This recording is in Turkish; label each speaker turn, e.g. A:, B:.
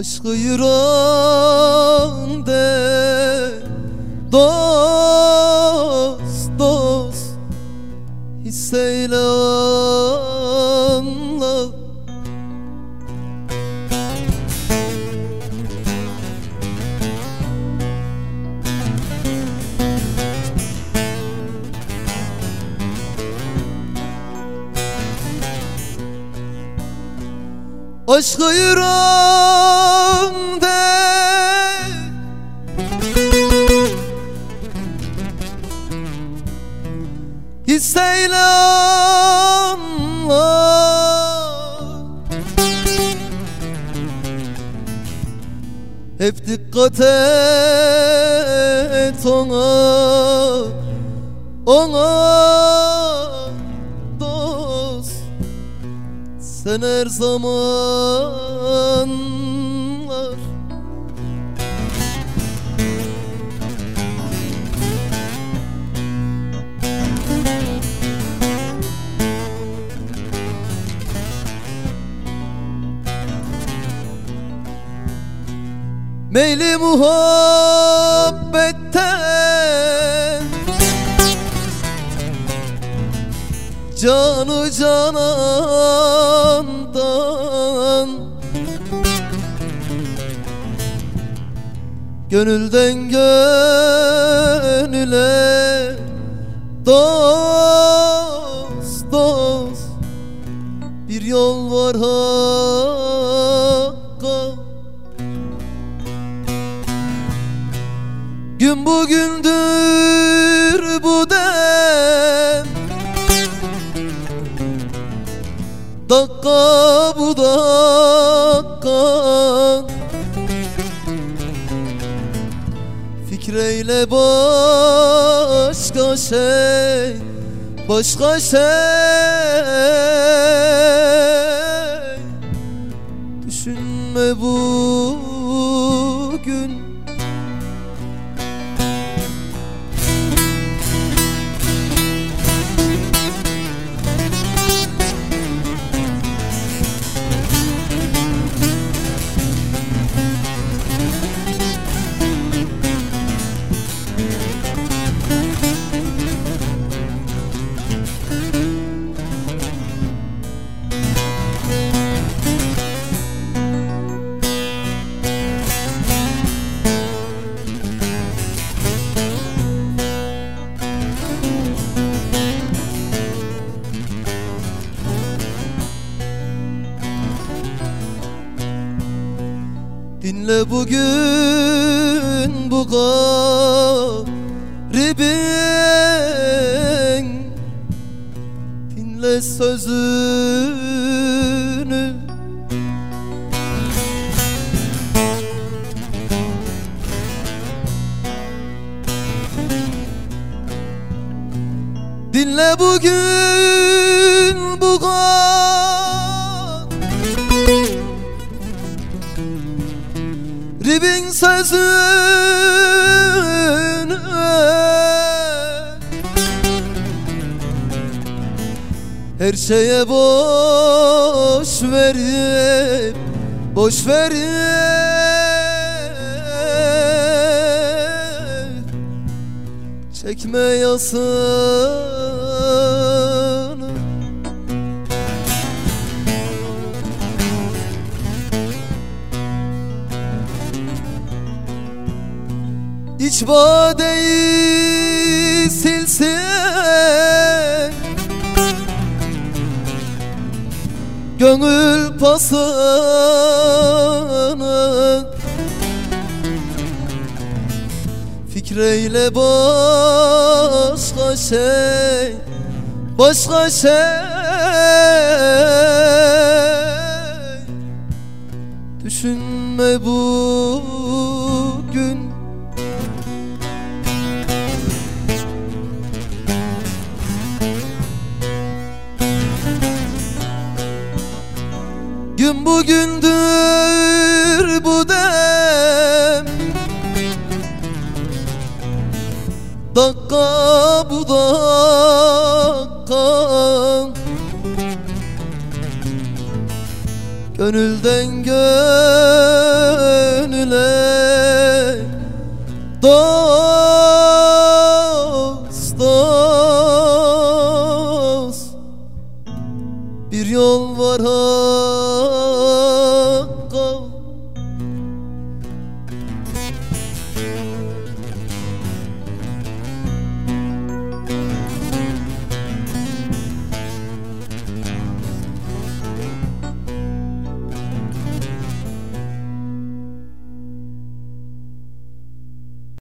A: Aşkı yüreğimde Dost dost Hisseyle anla Aşkı yüreğimde. Hisseyle Hep dikkat et ona Ona Sen her zamanlar. Meyli muhabbetten Canı canandan Gönülden gönüle Dost dost. Bir yol var hakka. Gün bugündür bu dem. Dakika bu dakika Fikreyle başka şey Başka şey. Düşünme bugün Dinle bugün bu garibin. Dinle sözünü. Dinle bugün sözünü. Her şeye boş verip Boş verip Çekme yasını İç vadeyi silsin Gönül pasını Fikreyle başka şey Başka şey. Düşünme bugün Gönülden gönüle Dost dost. Bir yol var